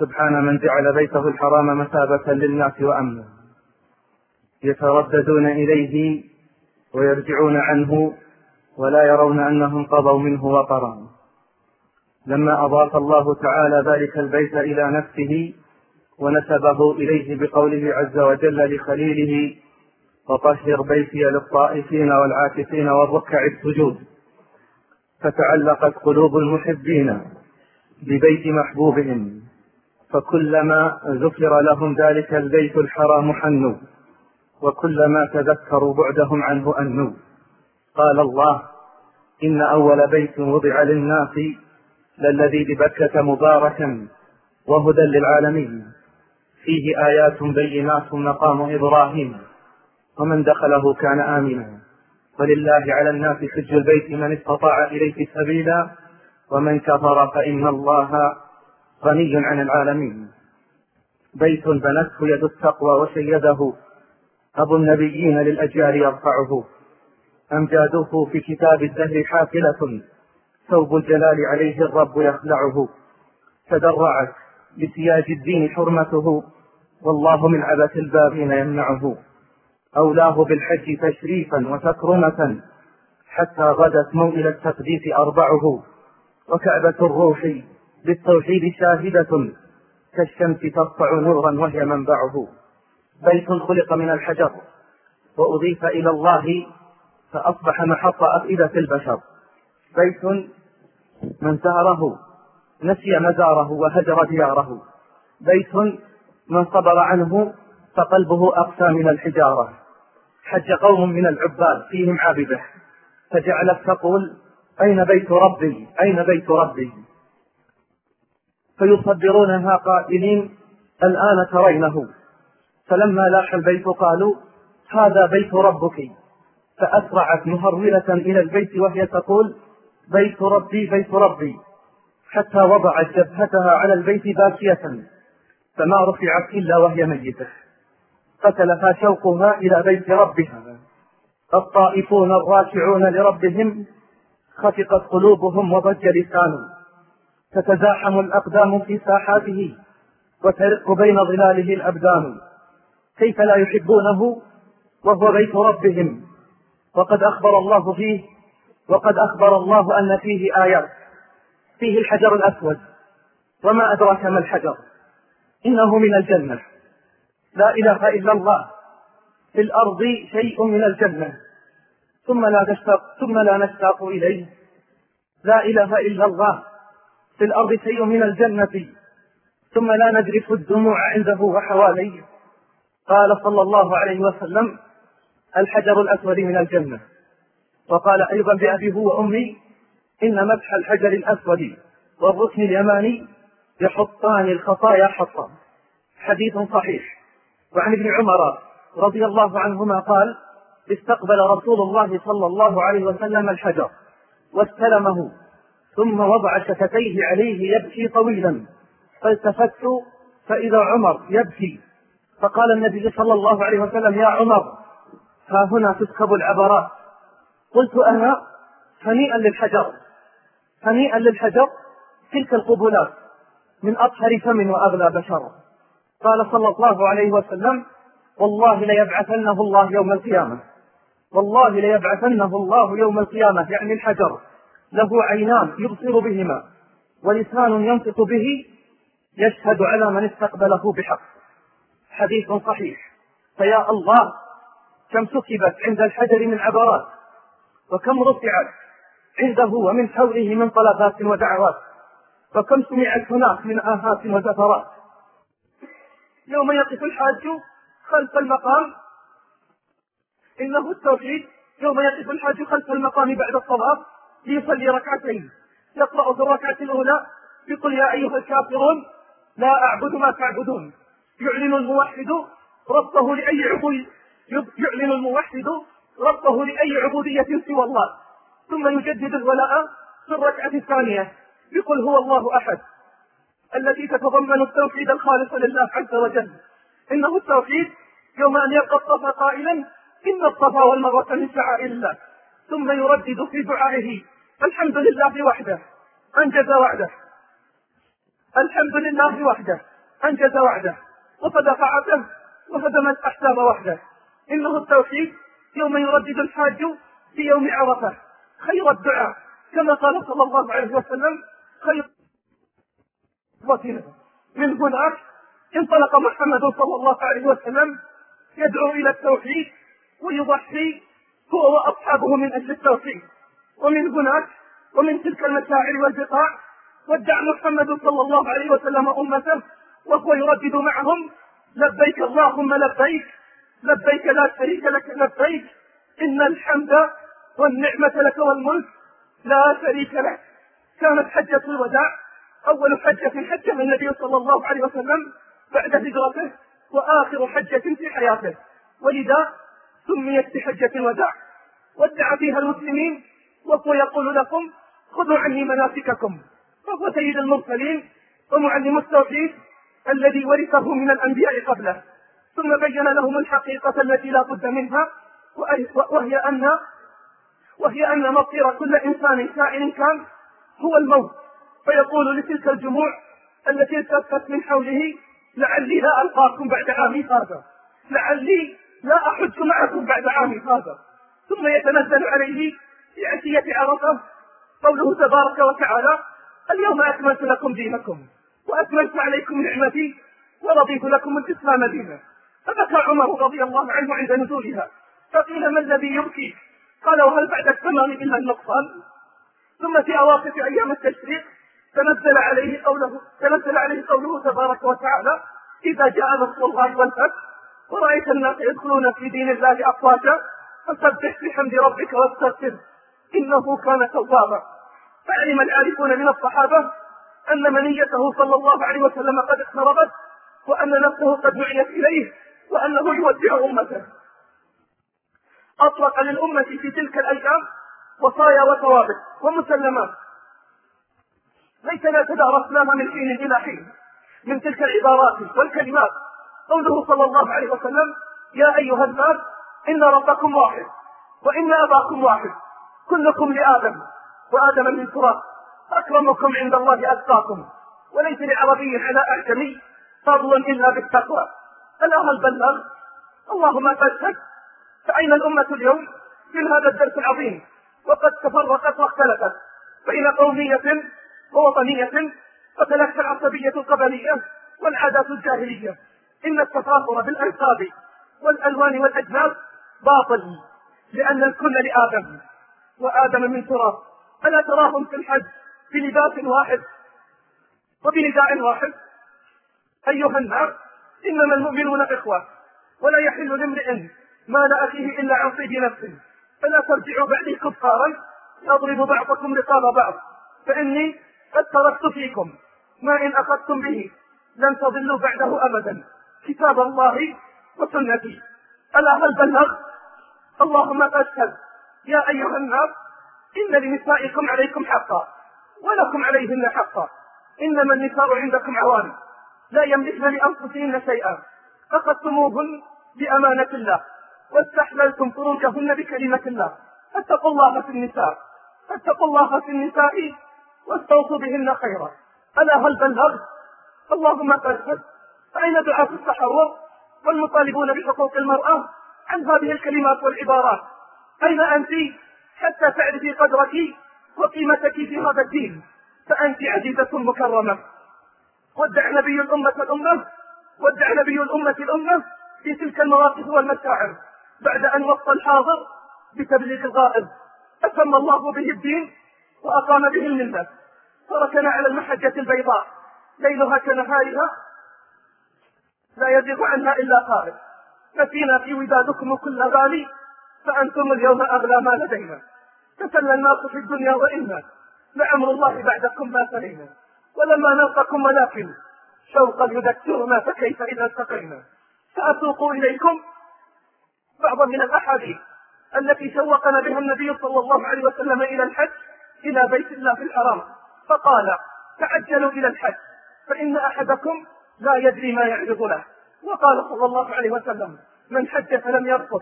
سبحان من جعل بيته الحرام مثابة للناس وأمنا. يترددون إليه ويرجعون عنه ولا يرون أنهم قضوا منه وطرا. لما أضاف الله تعالى ذلك البيت إلى نفسه ونسبه إليه بقوله عز وجل لخليله وطهر بيتي للطائفين والعاكفين والركع السجود. فتعلقت قلوب المحبين ببيت محبوبهم. فكلما ذكر لهم ذلك البيت الحرام حنوا وكلما تذكروا بعدهم عنه أنوا. قال الله إن أول بيت وضع للناس للذي ببكة مباركا وهدى للعالمين. فيه آيات بينات مقام إبراهيم ومن دخله كان آمنا. ولله على الناس حج البيت من استطاع إليه سبيلا ومن كفر فإن الله غني عن العالمين. بيت بنته يد التقوى وشيده أبو النبيين للأجيال يرفعه. أمجاده في كتاب الدهر حافلة. ثوب الجلال عليه الرب يخلعه. تدرعت بسياج الدين حرمته. والله من عبث البابين يمنعه. أولاه بالحج تشريفا وتكرمة. حتى غدت موئل التقديس أربعه. وكعبة الروح بالتوحيد شاهدة كالشمس ترفع نورا وهي منبعه. بيت خلق من الحجر وأضيف إلى الله فأصبح محط أفئدة البشر. بيت من زاره نسي مزاره وهجر دياره. بيت من صبر عنه فقلبه أقسى من الحجارة. حج قوم من العباد فيهم عابده. فجعلت تقول أين بيت ربي؟ أين بيت ربي؟ فيصدرونها قائلين الآن ترينه. فلما لاح البيت قالوا هذا بيت ربك. فأسرعت مهرولة إلى البيت وهي تقول بيت ربي بيت ربي. حتى وضعت جبهتها على البيت باكية. فما رفعت إلا وهي ميتة. قتلها شوقها إلى بيت ربها. الطائفون الراكعون لربهم خفقت قلوبهم وضج لسانهم. تتزاحم الأقدام في ساحاته وترق بين ظلاله الأبدان. كيف لا يحبونه وهو بيت ربهم. وقد أخبر الله فيه وقد أخبر الله أن فيه آيات. فيه الحجر الأسود. وما أدراك ما الحجر. إنه من الجنة. لا إله إلا الله. في الأرض شيء من الجنة. ثم لا نشتاق ثم لا نشتاق إليه. لا إله إلا الله. في الأرض شيء من الجنة. ثم لا نجرف الدموع عنده وحواليه. قال صلى الله عليه وسلم الحجر الأسود من الجنة. وقال أيضا بأبي هو وأمي إن مسح الحجر الأسود والركن اليماني يحطان الخطايا حطا حديث صحيح. وعن ابن عمر رضي الله عنهما قال استقبل رسول الله صلى الله عليه وسلم الحجر واستلمه. ثم وضع شفتيه عليه يبكي طويلا. فالتفت فإذا عمر يبكي. فقال النبي صلى الله عليه وسلم يا عمر ها هنا تسكب العبرات قلت أنا هنيئا للحجر. هنيئا للحجر تلك القبلات من أطهر فم وأغلى بشر. قال صلى الله عليه وسلم والله ليبعثنه الله يوم القيامة. والله ليبعثنه الله يوم القيامة. يعني الحجر. له عينان يبصر بهما ولسان ينطق به يشهد على من استقبله بحق. حديث صحيح. فيا الله كم سكبت عند الحجر من عبرات وكم رفعت عنده ومن حوله من طلبات ودعوات وكم سمعت هناك من آهات وزفرات. يوم يقف الحاج خلف المقام إنه التوحيد يوم يقف الحاج خلف المقام بعد الطواف ليصلي ركعتين. يقرأ في الركعة الأولى يقول يا أيها الكافرون لا أعبد ما تعبدون. يعلن الموحد ربه لأي عبود. يعلن الموحد ربه لأي عبودية سوى الله. ثم يجدد الولاء في الركعة الثانية. يقول هو الله أحد التي تتضمن التوحيد الخالص لله عز وجل. إنه التوحيد يوم أن يلقى الصفا قائلا إن الصفا والمروة من شعائر الله. ثم يردد في دعائه. الحمد لله وحده. أنجز وعده. الحمد لله وحده. أنجز وعده. وصدق عبده. وهدم الأحزاب وحده. إنه التوحيد. يوم يردد الحاج في يوم عرفة. خير الدعاء. كما قال صلى الله عليه وسلم خير من هناك انطلق محمد صلى الله عليه وسلم يدعو إلى التوحيد ويضحي هو وأصحابه من أجل التوحيد ومن هناك ومن تلك المشاعر والبقاع ودع محمد صلى الله عليه وسلم أمته وهو يردد معهم لبيك اللهم لبيك لبيك لا شريك لك لبيك إن الحمد والنعمة لك والملك لا شريك لك. كانت حجة الوداع أول حجة حجة النبي صلى الله عليه وسلم بعد هجرته وآخر حجة في حياته. ولذا سميت بحجة الوداع. ودع فيها المسلمين وهو يقول لكم خذوا عني مناسككم. فهو سيد المرسلين ومعلم التوحيد الذي ورثه من الأنبياء قبله. ثم بين لهم الحقيقة التي لا بد منها وهي أن وهي أن مصير كل إنسان كائن كان هو الموت. فيقول لتلك الجموع التي التفت من حوله لعلي لا ألقاكم بعد عامي هذا. لعلي لا أحج معكم بعد عامي هذا ثم يتنزل عليه في عشية عرفة قوله تبارك وتعالى اليوم أكملت لكم دينكم وأكملت عليكم نعمتي ورضيت لكم الإسلام دينا. فبكى عمر رضي الله عنه عند نزولها فقيل ما الذي يبكي؟ قال وهل بعد التمام إلا النقصان؟ ثم في أواخر أيام التشريق تنزل عليه قوله تنزل عليه قوله تبارك وتعالى إذا جاء نصر الله والفتح ورأيت الناس يدخلون في دين الله أفواجا فسبح بحمد ربك واستغفر إنه كان توابا. فعلم العارفون من الصحابة أن منيته صلى الله عليه وسلم قد اقتربت وأن نفسه قد دعيت إليه وأنه يودع أمته. أطلق للأمة في تلك الأيام وصايا وثوابت ومسلمات. ليتنا تدارسناها من حين إلى حين من تلك العبارات والكلمات. قوله صلى الله عليه وسلم يا أيها الناس إن ربكم واحد وإن أباكم واحد كلكم لآدم وآدم من تراب أكرمكم عند الله أتقاكم وليس لعربي على أعجمي فضل إلا بالتقوى. ألا هل بلغ اللهم فاشهد فأين الأمة اليوم؟ من هذا الدرس العظيم وقد تفرقت واختلفت بين قومية ووطنية وتلك العصبية القبلية والعادات الجاهلية. إن التفاخر بالأنساب والألوان والأجناس باطل لأن الكل لآدم وآدم من تراب. ألا تراهم في الحج بلباس واحد وبنداء واحد؟ أيها الناس إنما المؤمنون إخوة ولا يحل لامرئ مال أخيه إلا عن طيب نفسه فلا ترجعوا بعدي كفارا؟ يضرب بعضكم رقاب بعض. فإني قد تركت فيكم ما إن أخذتم به لن تضلوا بعده أبدا. كتاب الله وسنتي. ألا هل بلغ؟ اللهم فاشهد يا أيها الناس إن لنسائكم عليكم حقا ولكم عليهن حقا. إنما النساء عندكم عوان لا يملكن لأنفسهن شيئا. أخذتموهن بأمانة الله واستحللتم فروجهن بكلمة الله. فاتقوا الله في النساء. فاتقوا الله في النساء واستوصوا بهن خيرا. ألا هل بلغت اللهم فاشهد فأين دعاة التحرر والمطالبون بحقوق المرأة عن هذه الكلمات والعبارات؟ أين أنت؟ حتى تعرفي قدرك وقيمتك في هذا الدين. فأنت عزيزة مكرمة. ودع نبي الأمة الأمة. ودع نبي الأمة الأمة في تلك المواقف والمشاعر بعد أن وصى الحاضر بتبليغ الغائب. أتم الله به الدين وأقام به الملة. تركنا على المحجة البيضاء. ليلها كنهارها لا يزيغ عنها إلا خارج ففينا في ودادكم كل غالي فأنتم اليوم أغلى ما لدينا. تسلى الناس في الدنيا وإنا لعمر الله بعدكم ما سلينا ولما نلقكم ولكن شوقا يذكرنا فكيف إذا التقينا. سأسوق إليكم. بعضا من الأحاديث التي شوقنا بها النبي صلى الله عليه وسلم إلى الحج إلى بيت الله في الحرام. فقال تعجلوا إلى الحج فإن أحدكم لا يدري ما يعرض له. وقال صلى الله عليه وسلم من حج فلم يرفض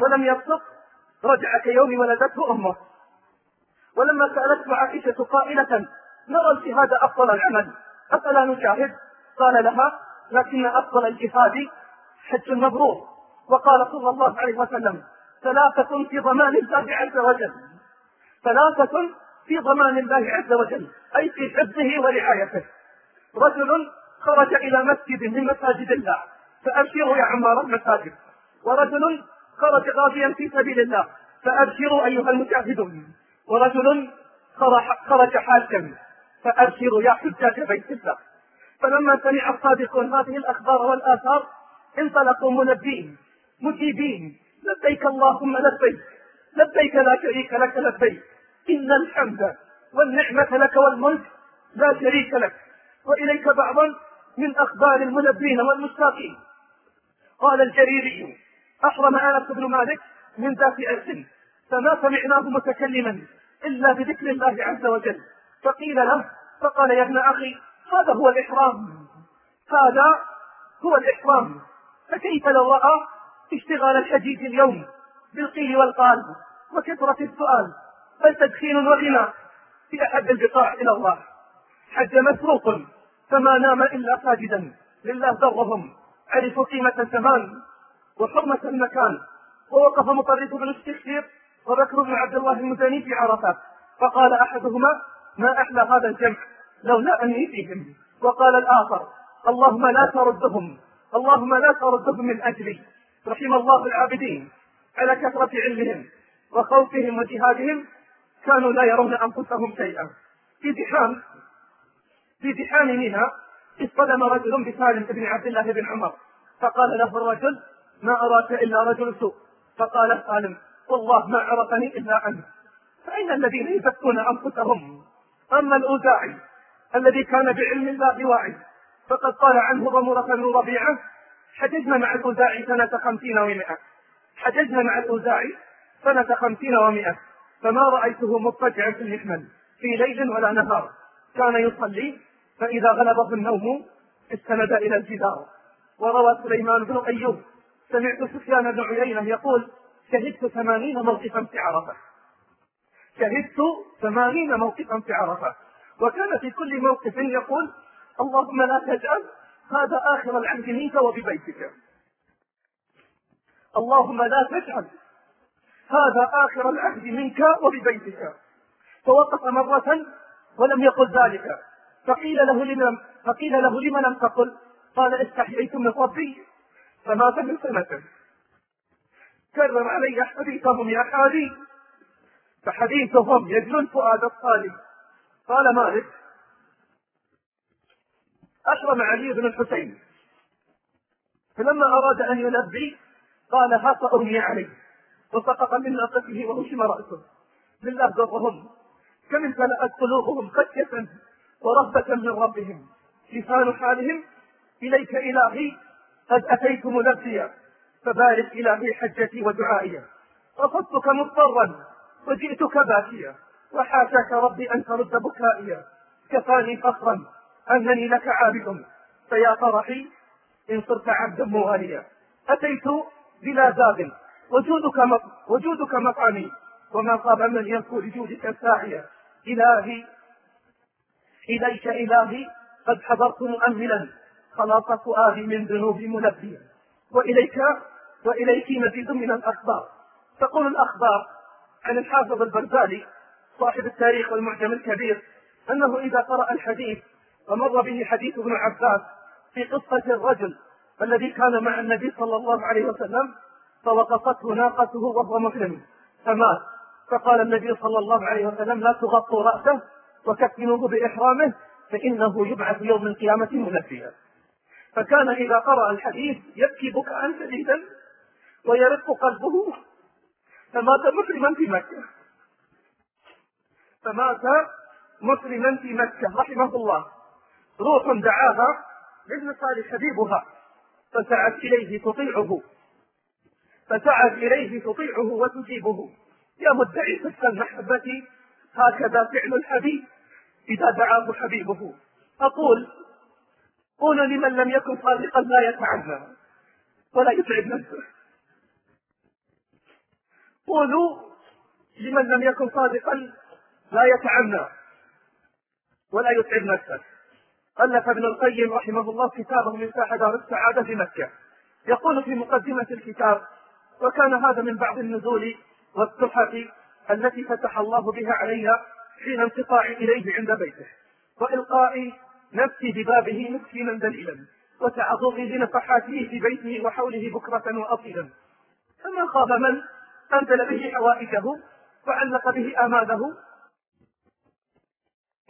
ولم يفسق رجع كيوم ولدته أمه. ولما سألته عائشة قائلة نرى الجهاد أفضل العمل أفلا نشاهد؟ قال لها لكن أفضل الجهاد حج مبرور. وقال صلى الله عليه وسلم ثلاثة في ضمان الله عز وجل. ثلاثة في ضمان الله عز وجل أي في حفظه ورعايته. رجل خرج إلى مسجد من مساجد الله. فأبشروا يا عمار المساجد. ورجل خرج غازيا في سبيل الله. فأبشروا أيها المجاهدون. ورجل خرج حاجا فأبشروا يا حجاج بيت الله. فلما سمع الصادقون هذه الأخبار والآثار انطلقوا ملبين مجيبين. لبيك اللهم لبيك. لبيك لا شريك لك لبيك. إن الحمد والنعمة لك والملك لا شريك لك. وإليك بعضا من أخبار الملبين والمشتاقين قال الجريري أحرم أنس بن مالك من ذات أرس فما سمعناه متكلما إلا بذكر الله عز وجل. فقيل له فقال يا ابن أخي هذا هو الإحرام. هذا هو الإحرام. فكيف لو رأى اشتغال الحديث اليوم بالقيل والقال وكثرة السؤال؟ بل تدخين وغنى في أحب البقاع إلى الله. حج مسروق. فما نام إلا ساجدا. لله ذرهم. عرفوا قيمة الزمان وحرمة المكان. ووقف مطرف بن الشخير وبكر بن عبد الله المزني في عرفات فقال أحدهما ما أحلى هذا الجمع؟ لولا أني فيهم. وقال الآخر اللهم لا تردهم. اللهم لا تردهم من أجلي. رحم الله العابدين. على كثرة علمهم وخوفهم وجهادهم كانوا لا يرون أنفسهم شيئا. في زحام في زحام منى اصطدم رجل بسالم بن عبد الله بن عمر. فقال له الرجل ما أراك إلا رجل سوء. فقال سالم والله ما عرفني إلا أنت. فأين الذين يزكون أنفسهم أما الأوزاعي الذي كان بعلم الله واعي فقد قال عنه ضمرة بن ربيعة حججنا مع الأوزاعي سنة خمسين ومئة حججنا مع الأوزاعي سنة خمسين ومئة فما رأيته مضطجعا في المحمل في ليل ولا نهار. كان يصلي فإذا غلبه النوم استند إلى الجدار. وروى سليمان بن أيوب سمعت سفيان بن عيينة يقول شهدت ثمانين موقفا في عرفة. شهدت ثمانين موقفا في عرفة. وكان في كل موقف يقول اللهم لا تجعل هذا آخر العهد منك وببيتك. اللهم لا تجعل هذا آخر العهد منك وببيتك. فوقف مرة ولم يقل ذلك. فقيل له لم فقيل له لم لم تقل؟ قال استحييت من ربي. فمات من سنة؟ كرر علي حديثهم يا حالي. فحديثهم يجلو الفؤاد الصالح قال مالك أحرم علي بن الحسين. فلما أراد أن يلبي قال هات أرمي عليه وسقط من ناقته وهشم رأسه. بالله ضرهم. كم امتلأت قلوبهم خشية ورهبة من ربهم. لسان حالهم إليك إلهي قد أتيت ملبيا فبارك إلهي حجتي ودعائي. رفضتك مضطرا وجئتك باكيا وحاشاك ربي أن ترد بكائي. كفاني فخرا أنني لك عابد. فيا فرحي إن صرت عبدا مواليا. أتيت بلا زاد وجودك مطعمي. وما خاب من ينكو لجودك ساعيا. إلهي إليك إلهي قد حضرت مؤملا. خلاص فؤادي من ذنوب ملبيا وإليك وإليك مزيد من الأخبار. تقول الأخبار عن الحافظ البرزالي صاحب التاريخ والمعجم الكبير أنه إذا قرأ الحديث ومر به حديث ابن عباس في قصة الرجل الذي كان مع النبي صلى الله عليه وسلم فوقفته ناقته وهو محرم فمات. فقال النبي صلى الله عليه وسلم لا تغطوا رأسه وكفنوه بإحرامه فإنه يبعث يوم القيامة ملبيا فكان إذا قرأ الحديث يبكي بكاء شديدا ويرق قلبه. فمات مسلما في مكة. فمات مسلما في مكة رحمه الله. روح دعاها لابن صالح حبيبها. فسعت إليه تطيعه. فسعت إليه تطيعه وتجيبه. يا مدعي صدق المحبة هكذا فعل الحبيب إذا دعاه حبيبه. أقول قولوا لمن لم يكن صادقا لا يتعنى ولا يتعب نفسه. قولوا لمن لم يكن صادقا لا يتعنى ولا يتعب نفسه. ألف ابن القيم رحمه الله كتابه من ساحة دار السعادة في مكة. يقول في مقدمة الكتاب وكان هذا من بعض النزول والتحف التي فتح الله بها علي حين انقطاعي إليه عند بيته. وإلقائي نفسي ببابه مسكينا دليلا وتعظمي بنفحاته في بيته وحوله بكرة وأصيلا. فما خاب من أنزل به حوائجه وعلق به آماله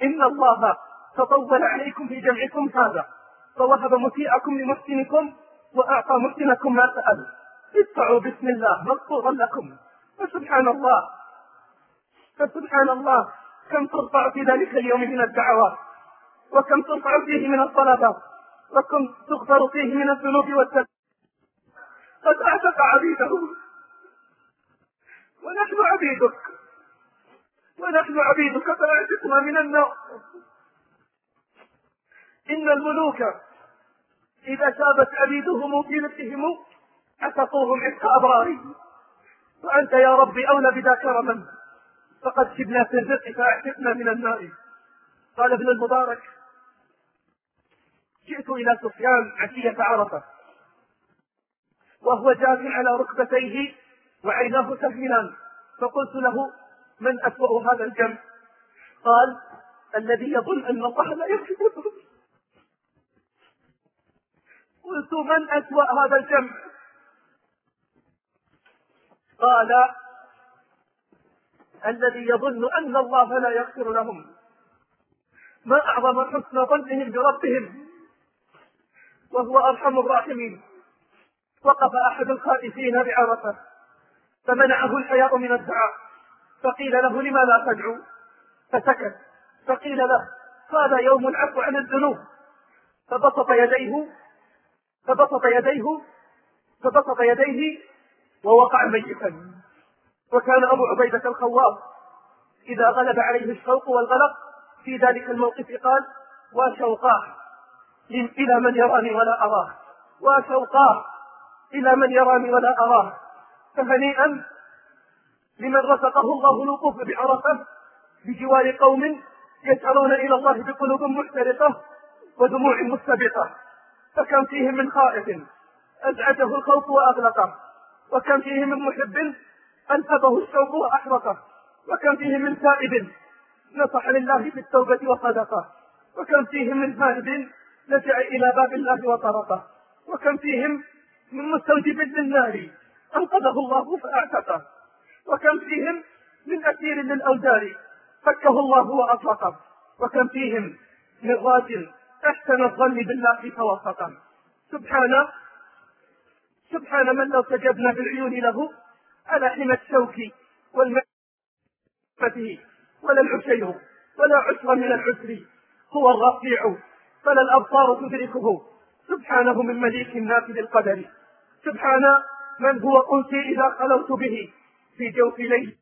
إن الله تطول عليكم في جمعكم هذا فوهب مسيئكم لمحسنكم وأعطى محسنكم ما سأل ادفعوا بسم الله مغفورا لكم. فسبحان الله. فسبحان الله. كم ترفع في ذلك اليوم من الدعوات. وكم ترفع فيه من الطلبات وكم تغفر فيه من الذنوب والتب قد أعتق عبيده. ونحن عبيدك. ونحن عبيدك. فأعتقنا من النار. إن الملوك إذا شابت عبيدهم في مثلهم عتقوهم عتق أبرار وأنت يا ربي أولى بذا كرما فقد شبنا في الرزق فأعتقنا من النار. قال ابن المبارك جئت إلى سفيان عشية عرفة. وهو جاث على ركبتيه وعيناه تهملان. فقلت له من أسوأ هذا الجمع؟ قال الذي يظن أن الله لا يحبه قلت من أسوأ هذا الجمع؟ قال الذي يظن أن الله لا يغفر لهم. ما أعظم حسن ظنهم بربهم؟ وهو أرحم الراحمين. وقف أحد الخائفين بعرفة فمنعه الحياء من الدعاء. فقيل له لما لا تدعو؟ فسكت. فقيل له هذا يوم العفو عن الذنوب. فبسط يديه فبسط يديه فبسط يديه ووقع ميتا وكان أبو عبيدة الخواص. إذا غلب عليه الشوق والغلق في ذلك الموقف قال وشوقاه إلى من يراني ولا أراه. وشوقاه إلى من يراني ولا أراه. فهنيئا لمن رزقه الله الوقوف بعرفة بجوار قوم يسألون إلى الله بقلوب محترقة ودموع مستبقة. فكم فيهم من خائف أزعجه الخوف وأغلقه. وكم فيهم من محب أنهبه الشوق وأحرقه وكم فيهم من تائب نصح لله في التوبة وصدقه وكم فيهم من هارب لجأ إلى باب الله وطرقه وكم فيهم من مستوجب للنار أنقذه الله فأعتقه وكم فيهم من أسير للأوزار فكه الله وأطلقه وكم فيهم من راجل أحسن الظن بالله فوسطه. سبحان سبحان من لو سجدنا بالعيون له على حمى الشوك والمعرفة ولا العشير ولا عسر من العسر هو الرفيع فلا الأبصار تدركه. سبحانه من مليك نافذ القدر سبحان من هو أنسي إذا خلوت به في جوف ليل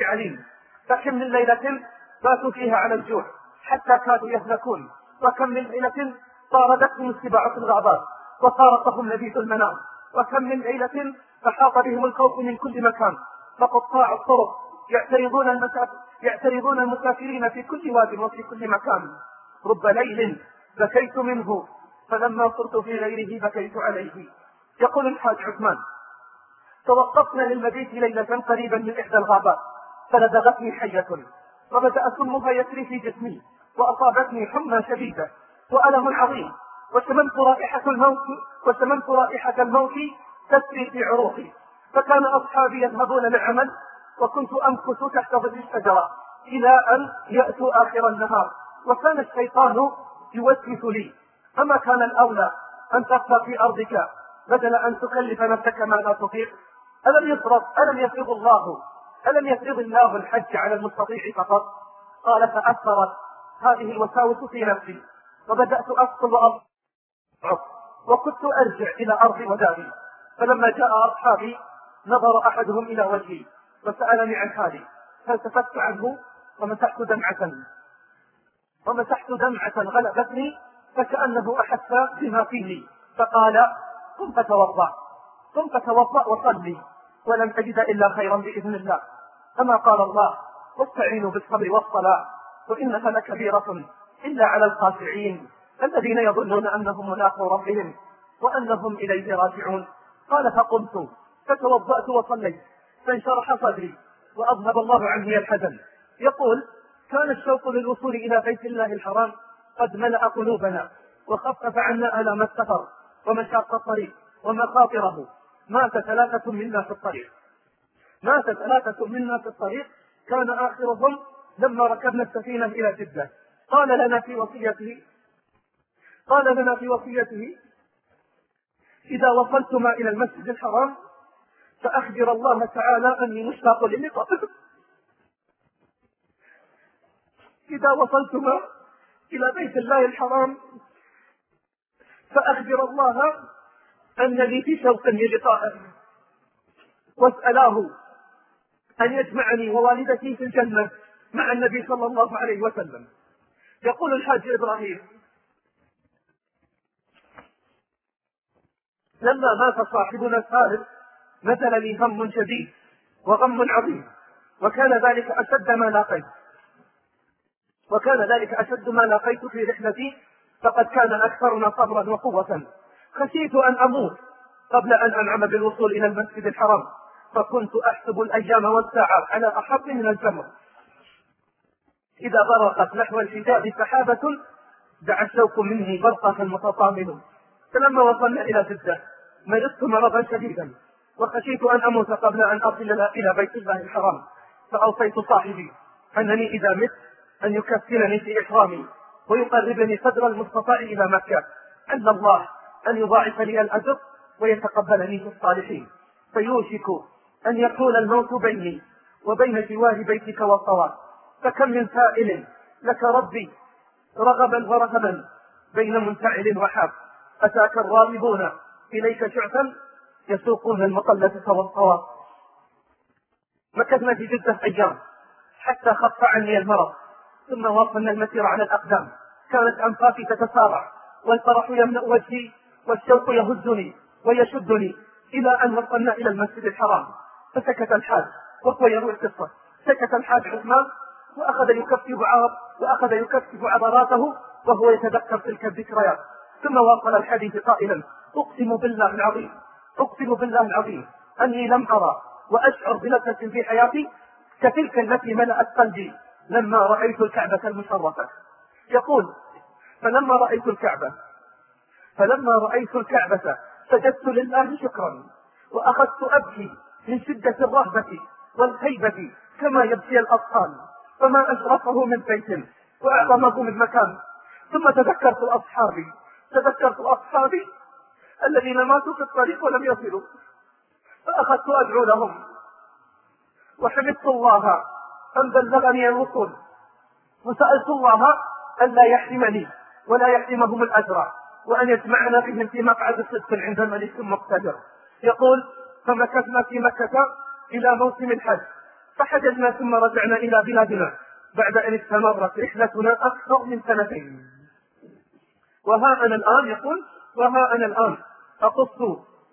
عليم. فكم من ليلة باتوا فيها على الجوع حتى كادوا يهلكون. وكم من ليلة طاردتهم السباع في الغابات وفارقهم نبيذ المنام. وكم من ليلة فحاط بهم الخوف من كل مكان. فقطاع الطرق. يعترضون المسافر يعترضون المسافرين في كل واد وفي كل مكان. رب ليل بكيت منه فلما صرت في غيره بكيت عليه. يقول الحاج عثمان توقفنا للمبيت ليلة قريبا من إحدى الغابات فلدغتني حية وبدأ سمها يسري في جسمي وأصابتني حمى شديدة وألم عظيم. وشممت رائحة الموت وشممت رائحة الموت تسري في عروقي. فكان أصحابي يذهبون للعمل وكنت أمكث تحت ظل الشجرة. إلى أن يأتوا آخر النهار. وكان الشيطان يوسوس لي. أما كان الأولى أن تبقى في أرضك؟ بدل أن تكلف نفسك ما لا تطيق. ألم يفرض ألم يفرض الله؟ ألم يفرض الله الحج على المستطيع فقط؟ قال فأثرت هذه الوساوس في نفسي. وبدأت أسقط وأضعف وكنت أرجع إلى أرضي وداري. فلما جاء أصحابي نظر أحدهم إلى وجهي وسألني عن حالي. فالتفت عنه؟ ومسحت دمعة. ومسحت دمعة غلبتني فكأنه أحس بما فيه. فقال قم فتوضأ. قم فتوضأ وصلي. ولن تجد إلا خيرا بإذن الله. كما قال الله واستعينوا بالصبر والصلاة وإنها لكبيرة إلا على الخاشعين. الذين يظنون أنهم ملاقوا ربهم وأنهم إليه راجعون. قال فقمت فتوضأت وصليت فانشرح صدري وأذهب الله عني الحزن. يقول كان الشوق للوصول إلى بيت الله الحرام قد ملأ قلوبنا وخفف عنا آلام السفر ومشاق الطريق ومخاطره. مات ثلاثة منا في الطريق. مات ثلاثة منا في الطريق. كان آخرهم لما ركبنا السفينة إلى جدة. قال لنا في وصيته قال لنا في وصيته إذا وصلتما إلى المسجد الحرام فأخبر الله تعالى أني مشتاق للقائكم إذا وصلتما إلى بيت الله الحرام فأخبر الله أنني في شوق للقائه واسألاه أن يجمعني ووالدتي في الجنة مع النبي صلى الله عليه وسلم. يقول الحاج إبراهيم لما مات صاحبنا الثالث نزل لي هم شديد وغم عظيم وكان ذلك أشد ما لاقيت. وكان ذلك أشد ما لاقيت في رحلتي فقد كان أكثرنا صبرا وقوة. خشيت أن أموت قبل أن أنعم بالوصول إلى المسجد الحرام فكنت أحسب الأيام والساعات على أحب من الجمر. إذا برقت نحو الحجاب سحابة دعا الشوق مني برقة متطامن فلما وصلنا إلى جدة. مرضت مرضا شديدا وخشيت أن أموت قبل أن أصل إلى بيت الله الحرام. فأوصيت صاحبي أنني إذا مت أن يكفنني في إحرامي ويقربني قدر المستطاع إلى مكة. عند الله أن يضاعف لي الأجر ويتقبلني في الصالحين. فيوشك أن يكون الموت بيني وبين جوار بيتك والصواب. فكم من سائل لك ربي رغبا ورهبا بين منفعل وحاب أتاك الراغبون إليك شعثا يسوقون المقلة والصواب مكثنا في جدة أيام حتى خف عني المرض ثم واصلنا المسير على الأقدام. كانت أنفاسي تتسارع والفرح يملأ وجهي والشوق يهزني ويشدني إلى أن وصلنا إلى المسجد الحرام. فسكت الحاج وهو يروي القصة. سكت الحاج عثمان وأخذ يكفف عرب وأخذ يكفف عضلاته وهو يتذكر تلك الذكريات. ثم واصل الحديث قائلا أقسم بالله العظيم أقسم بالله العظيم أني لم أرى وأشعر بلذة في حياتي كتلك التي ملأت قلبي لما رأيت الكعبة المشرفة. يقول فلما رأيت الكعبة فلما رأيت الكعبة سجدت لله شكرا وأخذت أبكي من شدة الرهبة والخيبة كما يبكي الأطفال فما أشرفه من بيت وأعظمه من مكان ثم تذكرت أصحابي تذكرت أصحابي الذين ماتوا في الطريق ولم يصلوا. فأخذت أدعو لهم وحمدت الله أن بلغني الوصول وسألت الله أن لا يحرمني ولا يحرمهم الأجر وأن يجمعنا بهم في مقعد صدق عند ملك مقتدر يقول فمكثنا في مكة إلى موسم الحج. فحججنا ثم رجعنا إلى بلادنا. بعد أن استمرت رحلتنا أكثر من سنتين. وها أنا الآن؟ يقول وها أنا الآن. أقص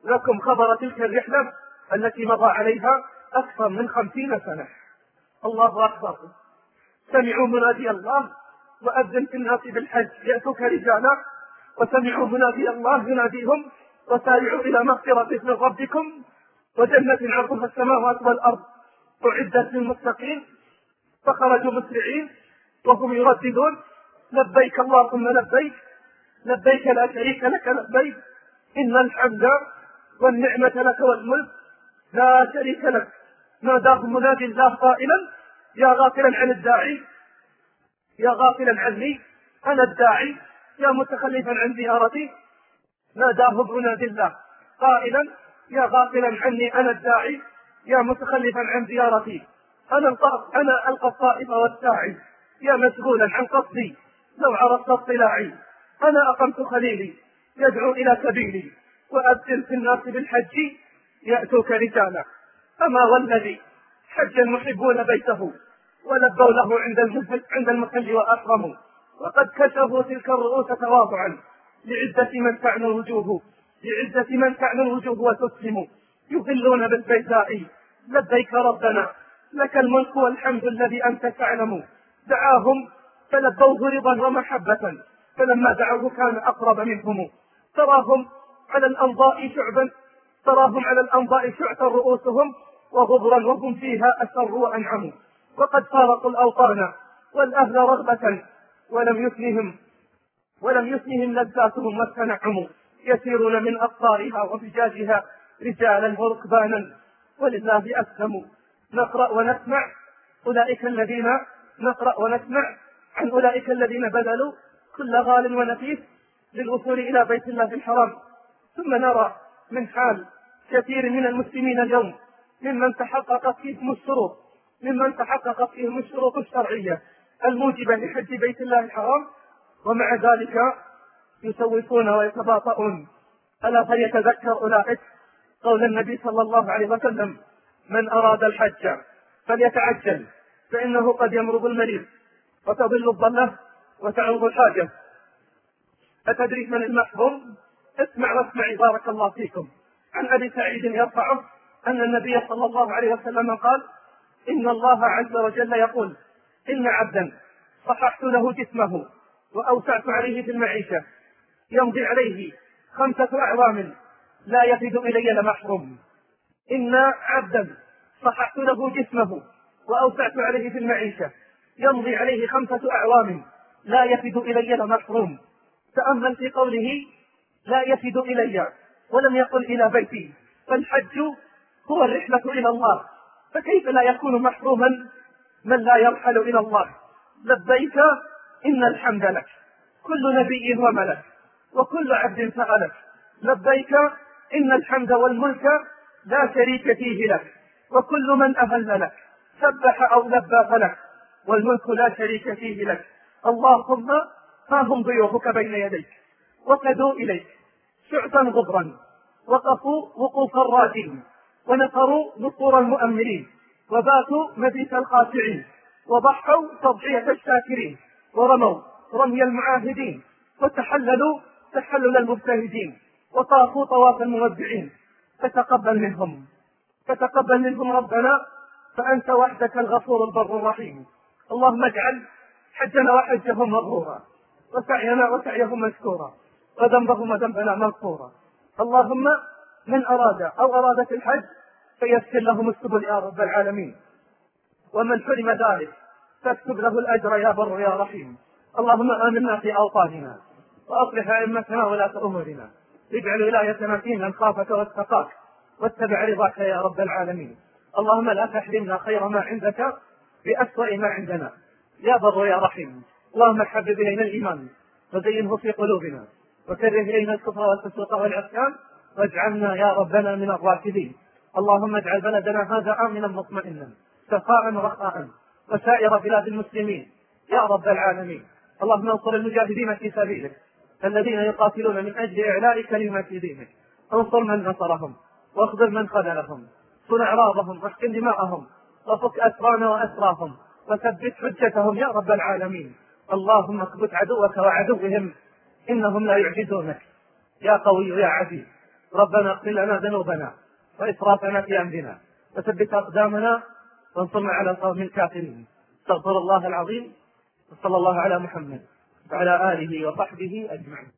لكم خبر تلك الرحلة التي مضى عليها أكثر من خمسين سنة. الله أكبر. سمعوا منادي الله وأذن في الناس بالحج. يأتوك رجالا وسمعوا منادي الله يناديهم وسارعوا إلى مغفرة من ربكم وجنة عرضها السماوات والأرض. أعدت للمتقين. فخرجوا مسرعين وهم يرددون. لبيك اللهم لبيك. لبيك لا شريك لك. لبيك. إن الحمد والنعمة لك والملك لا شريك لك. ناداهم منادي الله قائلا يا غافلا عن الداعي يا غافلا عني أنا الداعي. يا متخلفا عن زيارتي ناداه منادي الله. قائلا يا غافلا عني أنا الداعي. يا متخلفا عن زيارتي أنا أنا ألقى الطائف والساعي. يا مشغولا عن قصدي لو عرفت اطلاعي. أنا أقمت خليلي. يدعو إلى سبيلي. وأذن في الناس بالحج يأتوك رجالا. أما والذي حج المحبون بيته. ولبوا له عند عند المحل وأكرموا. وقد كشفوا تلك الرؤوس تواضعا. لعزة من تعنى الوجوه. لعزة من تعنى الوجوه وتسلم. يظلون بالبيداء لبيك ربنا. لك الملك والحمد الذي أنت تعلم. دعاهم فلبوه رضا ومحبة. فلما دعوه كان أقرب منهم. تراهم على الأنضاء شعبا تراهم على الأنضاء شعثا رؤوسهم وغبرا وهم فيها أسروا وأنعموا. وقد فارقوا الأوطان والأهل رغبة ولم يثنهم ولم يثنهم لذاتهم والتنعم يسيرون من أقطارها وفجاجها رجالا وركبانا ولله أسلموا نقرأ ونسمع أولئك الذين نقرأ ونسمع عن أولئك الذين بذلوا كل غال ونفيس. للوصول إلى بيت الله الحرام. ثم نرى من حال كثير من المسلمين اليوم ممن تحققت فيهم الشروط ممن تحققت فيهم الشروط الشرعية الموجبة لحج بيت الله الحرام ومع ذلك يسوفون ويتباطؤون. ألا فليتذكر أولئك قول النبي صلى الله عليه وسلم من أراد الحج فليتعجل فإنه قد يمرض المريض وتضل الضلة وتعوض الحاجة. أتدري من المحظوظ اسمع واسمعي بارك الله فيكم. عن أبي سعيد يرفعه أن النبي صلى الله عليه وسلم قال إن الله عز وجل يقول إن عبدا صححت له جسمه وأوسعت عليه في المعيشة يمضي عليه خمسة أعوام لا يفد إلي لمحروم. إن عبدا صححت له جسمه وأوسعت عليه في المعيشة يمضي عليه خمسة أعوام لا يفد إلي لمحروم. تأمل في قوله لا يفد إلي ولم يقل إلى بيتي فالحج هو الرحلة إلى الله. فكيف لا يكون محروما من لا يرحل إلى الله؟ لبيك إن الحمد لك كل نبي وملك وكل عبد سألك لبيك إن الحمد والملك لا شريك فيه لك وكل من أهل لك سبح أو لبى فلك والملك لا شريك فيه لك. اللهم ها هم ضيوفك بين يديك؟ وكدوا إليك. شعثا غبرا. وقفوا وقوف الراجين ونفروا نصور المؤمرين وباتوا مبيت الخاشعين وضحوا تضحية الشاكرين. ورموا رمي المعاهدين. وتحللوا تحلل المجتهدين. وطافوا طواف المودعين. فتقبل منهم. فتقبل منهم ربنا. فأنت وحدك الغفور البر الرحيم. اللهم اجعل حجنا وحجهم مغرورا. وسعينا وسعيهم مشكورا وذنبهم وذنبنا مغفورا اللهم من أراد أو أرادت الحج فيسر لهم السبل يا رب العالمين. ومن حرم ذلك فاكتب له الأجر يا بر يا رحيم. اللهم آمنا في أوطاننا وأصلح أئمتنا ولاة أمورنا. اجعل ولايتنا في من خافك واتقاك واتبع رضاك يا رب العالمين. اللهم لا تحرمنا خير ما عندك بأسوأ ما عندنا. يا بر يا رحيم. اللهم حبب إلينا الإيمان وزينه في قلوبنا وكره إلينا الكفر والفسوق والعصيان واجعلنا يا ربنا من الراشدين. اللهم اجعل بلدنا هذا آمنا مطمئنا سخاء رخاء وسائر بلاد المسلمين. يا رب العالمين اللهم انصر المجاهدين في سبيلك الذين يقاتلون من أجل إعلاء كلمه دينك. انصر من نصرهم واخذل من خذلهم صن أعراضهم واحكم دماءهم وفك اسرانا وأسراهم وثبت حجتهم يا رب العالمين. اللهم اثبت عدوك وعدوهم إنهم لا يعجزونك. يا قوي يا عزيز ربنا اغفر لنا ذنوبنا وإسرافنا في أمرنا. وثبت أقدامنا وانصرنا على القوم الكافرين استغفر الله العظيم وصلى الله على محمد وعلى آله وصحبه أجمعين.